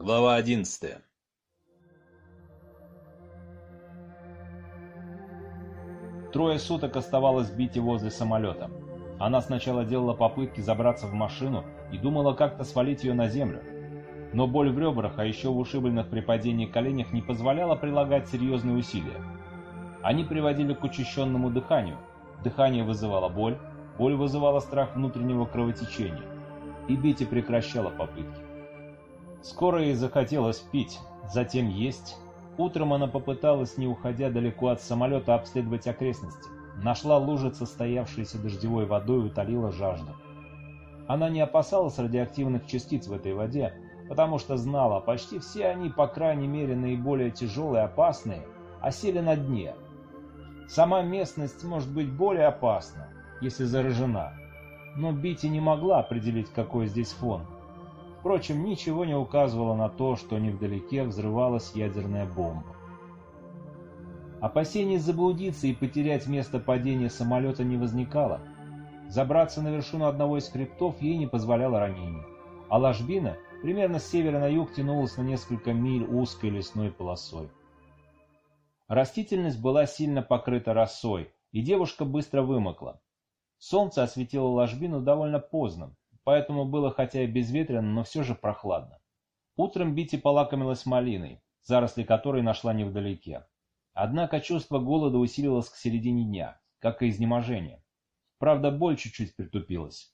Глава одиннадцатая Трое суток оставалось Бити возле самолета. Она сначала делала попытки забраться в машину и думала как-то свалить ее на землю. Но боль в ребрах, а еще в ушибленных при падении коленях не позволяла прилагать серьезные усилия. Они приводили к учащенному дыханию. Дыхание вызывало боль, боль вызывала страх внутреннего кровотечения. И Бити прекращала попытки. Скоро ей захотелось пить, затем есть. Утром она попыталась, не уходя далеко от самолета, обследовать окрестности. Нашла лужицы, стоявшиеся дождевой водой, и утолила жажду. Она не опасалась радиоактивных частиц в этой воде, потому что знала, почти все они, по крайней мере наиболее тяжелые и опасные, осели на дне. Сама местность может быть более опасна, если заражена, но Бити не могла определить, какой здесь фон. Впрочем, ничего не указывало на то, что невдалеке взрывалась ядерная бомба. Опасений заблудиться и потерять место падения самолета не возникало. Забраться на вершину одного из хребтов ей не позволяло ранение, а ложбина примерно с севера на юг тянулась на несколько миль узкой лесной полосой. Растительность была сильно покрыта росой, и девушка быстро вымокла. Солнце осветило ложбину довольно поздно, поэтому было хотя и безветренно, но все же прохладно. Утром Бити полакомилась малиной, заросли которой нашла невдалеке. Однако чувство голода усилилось к середине дня, как и изнеможение. Правда, боль чуть-чуть притупилась.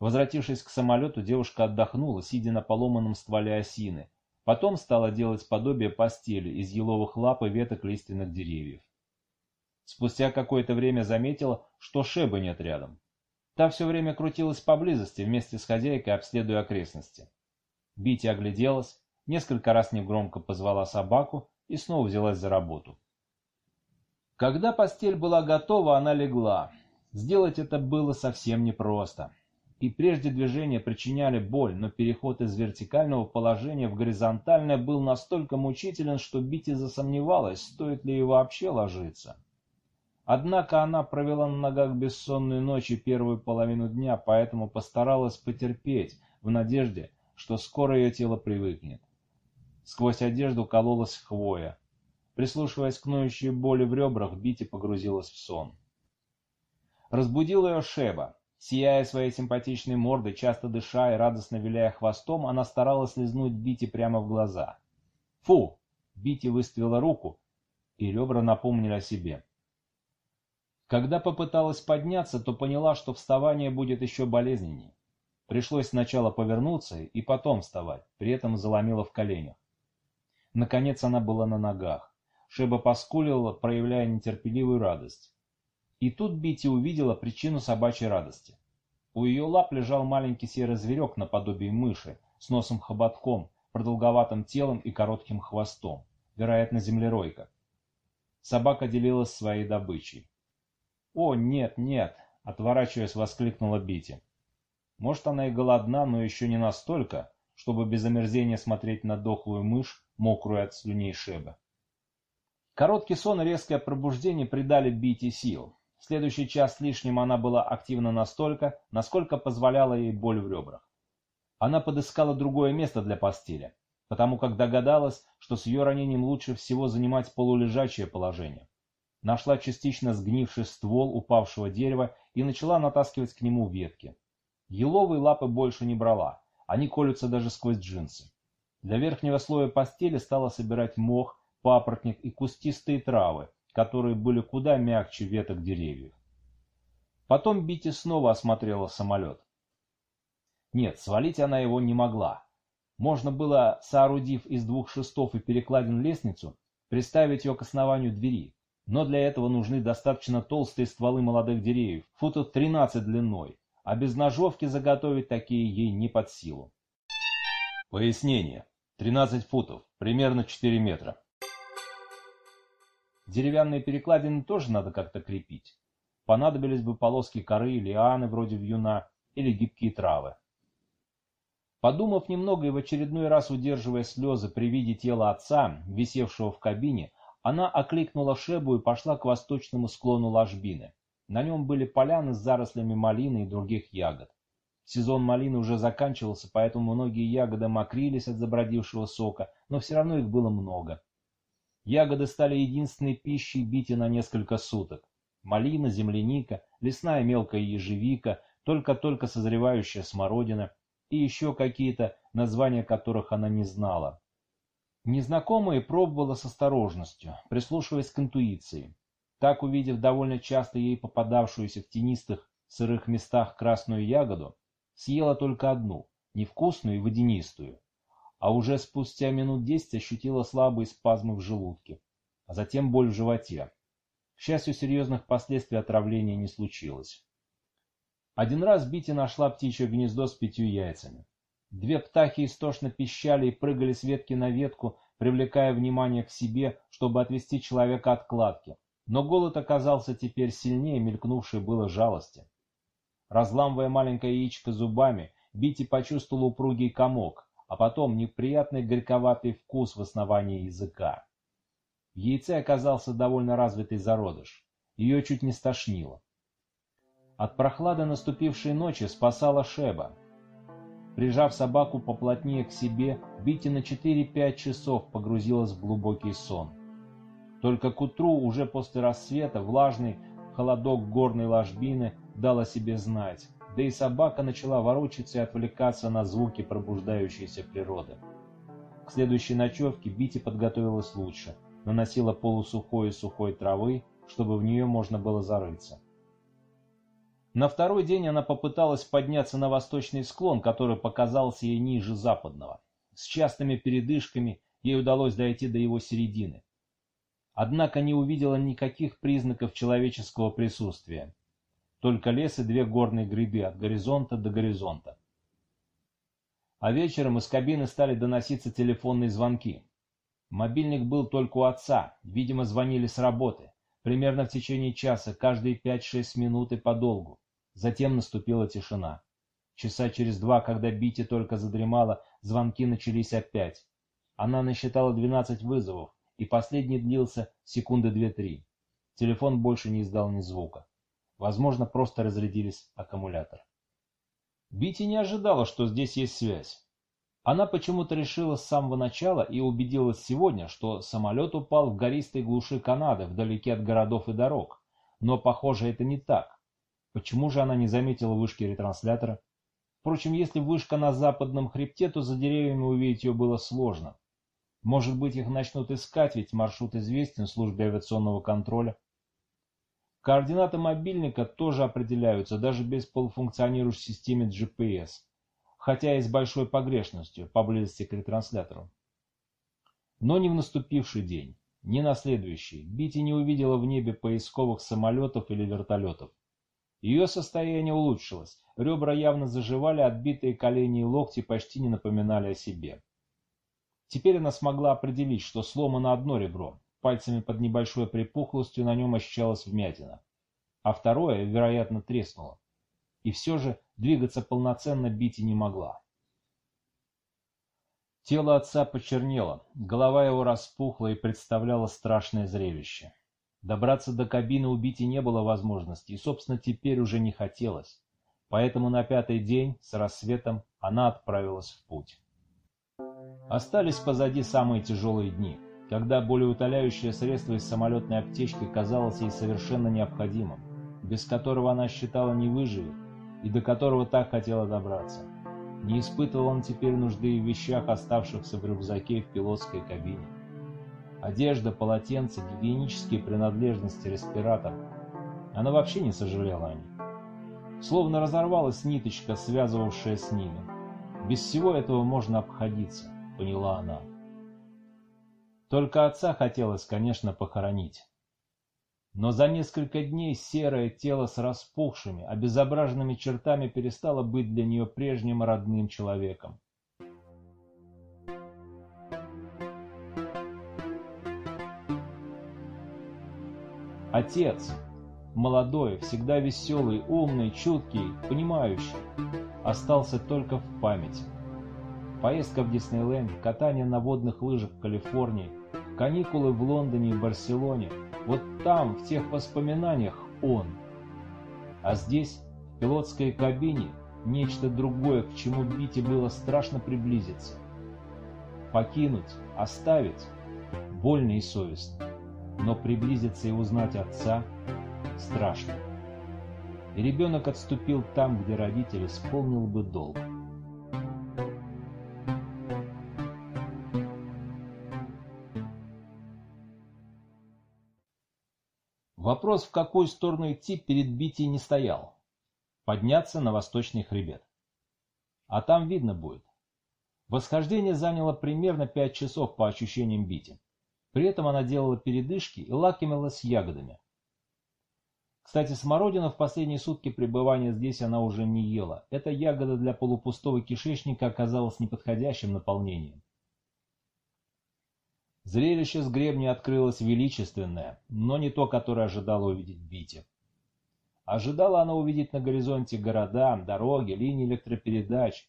Возвратившись к самолету, девушка отдохнула, сидя на поломанном стволе осины. Потом стала делать подобие постели из еловых лап и веток лиственных деревьев. Спустя какое-то время заметила, что Шебы нет рядом. Та все время крутилась поблизости вместе с хозяйкой, обследуя окрестности. Бити огляделась, несколько раз негромко позвала собаку и снова взялась за работу. Когда постель была готова, она легла. Сделать это было совсем непросто. И прежде движения причиняли боль, но переход из вертикального положения в горизонтальное был настолько мучителен, что Бити засомневалась, стоит ли ей вообще ложиться. Однако она провела на ногах бессонную ночь и первую половину дня, поэтому постаралась потерпеть, в надежде, что скоро ее тело привыкнет. Сквозь одежду кололась хвоя. Прислушиваясь к ноющей боли в ребрах, Бити погрузилась в сон. Разбудил ее Шеба. Сияя своей симпатичной мордой, часто дыша и радостно виляя хвостом, она старалась лизнуть Бити прямо в глаза. «Фу!» Бити выставила руку, и ребра напомнили о себе. Когда попыталась подняться, то поняла, что вставание будет еще болезненнее. Пришлось сначала повернуться и потом вставать, при этом заломила в коленях. Наконец она была на ногах. Шеба поскулила, проявляя нетерпеливую радость. И тут Бити увидела причину собачьей радости. У ее лап лежал маленький серый зверек наподобие мыши, с носом-хоботком, продолговатым телом и коротким хвостом, вероятно, землеройка. Собака делилась своей добычей. «О, нет, нет!» — отворачиваясь, воскликнула Бити. Может, она и голодна, но еще не настолько, чтобы без омерзения смотреть на дохлую мышь, мокрую от слюней Шеба. Короткий сон и резкое пробуждение придали Бити сил. Следующий час с лишним она была активна настолько, насколько позволяла ей боль в ребрах. Она подыскала другое место для постели, потому как догадалась, что с ее ранением лучше всего занимать полулежачее положение нашла частично сгнивший ствол упавшего дерева и начала натаскивать к нему ветки. Еловые лапы больше не брала, они колются даже сквозь джинсы. Для верхнего слоя постели стала собирать мох, папоротник и кустистые травы, которые были куда мягче веток деревьев. Потом Бити снова осмотрела самолет. Нет, свалить она его не могла. Можно было, соорудив из двух шестов и перекладин лестницу, приставить ее к основанию двери, но для этого нужны достаточно толстые стволы молодых деревьев, футов 13 длиной, а без ножовки заготовить такие ей не под силу. Пояснение. 13 футов, примерно 4 метра. Деревянные перекладины тоже надо как-то крепить. Понадобились бы полоски коры, лианы вроде вьюна или гибкие травы. Подумав немного и в очередной раз удерживая слезы при виде тела отца, висевшего в кабине, она окликнула Шебу и пошла к восточному склону ложбины. На нем были поляны с зарослями малины и других ягод. Сезон малины уже заканчивался, поэтому многие ягоды мокрились от забродившего сока, но все равно их было много. Ягоды стали единственной пищей Бити на несколько суток. Малина, земляника, лесная мелкая ежевика, только-только созревающая смородина и еще какие-то, названия которых она не знала. Незнакомые пробовала с осторожностью, прислушиваясь к интуиции. Так, увидев довольно часто ей попадавшуюся в тенистых, сырых местах красную ягоду, Съела только одну, невкусную и водянистую, а уже спустя минут десять ощутила слабые спазмы в желудке, а затем боль в животе. К счастью, серьезных последствий отравления не случилось. Один раз Бити нашла птичье гнездо с пятью яйцами. Две птахи истошно пищали и прыгали с ветки на ветку, привлекая внимание к себе, чтобы отвести человека от кладки. Но голод оказался теперь сильнее мелькнувшей было жалости. Разламывая маленькое яичко зубами, Бити почувствовал упругий комок, а потом неприятный горьковатый вкус в основании языка. В яйце оказался довольно развитый зародыш. Ее чуть не стошнило. От прохлады наступившей ночи спасала Шеба. Прижав собаку поплотнее к себе, Бити на 4-5 часов погрузилась в глубокий сон. Только к утру, уже после рассвета, влажный холодок горной ложбины дал себе знать, да и собака начала ворочаться и отвлекаться на звуки пробуждающейся природы. К следующей ночевке Бити подготовилась лучше, наносила полусухой и сухой травы, чтобы в нее можно было зарыться. На второй день она попыталась подняться на восточный склон, который показался ей ниже западного. С частыми передышками ей удалось дойти до его середины. Однако не увидела никаких признаков человеческого присутствия. Только лес и две горные гряды от горизонта до горизонта. А вечером из кабины стали доноситься телефонные звонки. Мобильник был только у отца, видимо, звонили с работы. Примерно в течение часа, каждые 5-6 минут и подолгу. Затем наступила тишина. Часа через два, когда Бити только задремала, звонки начались опять. Она насчитала 12 вызовов, и последний длился секунды 2-3. Телефон больше не издал ни звука. Возможно, просто разрядились аккумулятор. Бити не ожидала, что здесь есть связь. Она почему-то решила с самого начала и убедилась сегодня, что самолет упал в гористой глуши Канады, вдалеке от городов и дорог. Но, похоже, это не так. Почему же она не заметила вышки ретранслятора? Впрочем, если вышка на западном хребте, то за деревьями увидеть ее было сложно. Может быть, их начнут искать, ведь маршрут известен службе авиационного контроля. Координаты мобильника тоже определяются даже без полуфункционирующей системы GPS, хотя и с большой погрешностью поблизости к ретранслятору. Но не в наступивший день, ни на следующий, Бити не увидела в небе поисковых самолетов или вертолетов. Ее состояние улучшилось, ребра явно заживали, отбитые колени и локти почти не напоминали о себе. Теперь она смогла определить, что сломано одно ребро, пальцами под небольшой припухлостью на нем ощущалась вмятина, а второе, вероятно, треснуло. И все же двигаться полноценно Бити не могла. Тело отца почернело, голова его распухла и представляла страшное зрелище. Добраться до кабины у Бити не было возможности, и, собственно, теперь уже не хотелось. Поэтому на пятый день, с рассветом, она отправилась в путь. Остались позади самые тяжелые дни когда болеутоляющее средство из самолетной аптечки казалось ей совершенно необходимым, без которого она считала не выживет и до которого так хотела добраться. Не испытывал он теперь нужды в вещах, оставшихся в рюкзаке в пилотской кабине. Одежда, полотенце, гигиенические принадлежности, респиратор. Она вообще не сожалела о них. Словно разорвалась ниточка, связывавшая с ними. Без всего этого можно обходиться, поняла она. Только отца хотелось, конечно, похоронить. Но за несколько дней серое тело с распухшими, обезображенными чертами перестало быть для нее прежним родным человеком. Отец, молодой, всегда веселый, умный, чуткий, понимающий, остался только в памяти. Поездка в Диснейленд, катание на водных лыжах в Калифорнии, каникулы в Лондоне и Барселоне. Вот там, в тех воспоминаниях, он. А здесь, в пилотской кабине, нечто другое, к чему Бите было страшно приблизиться. Покинуть, оставить – больно и совестно, но приблизиться и узнать отца – страшно. И ребенок отступил там, где родитель исполнил бы долг. Вопрос, в какую сторону идти, перед Битей не стоял. Подняться на восточный хребет. А там видно будет. Восхождение заняло примерно пять часов по ощущениям Бити. При этом она делала передышки и лакомилась ягодами. Кстати, смородину в последние сутки пребывания здесь она уже не ела. Эта ягода для полупустого кишечника оказалась неподходящим наполнением. Зрелище с гребня открылось величественное, но не то, которое ожидала увидеть Бити. Ожидала она увидеть на горизонте города, дороги, линии электропередач.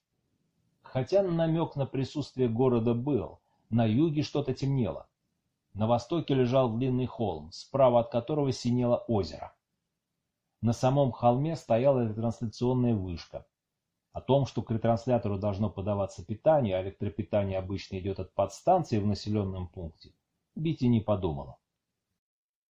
Хотя намек на присутствие города был, на юге что-то темнело. На востоке лежал длинный холм, справа от которого синело озеро. На самом холме стояла трансляционная вышка. О том, что к ретранслятору должно подаваться питание, а электропитание обычно идет от подстанции в населенном пункте, Бити не подумала.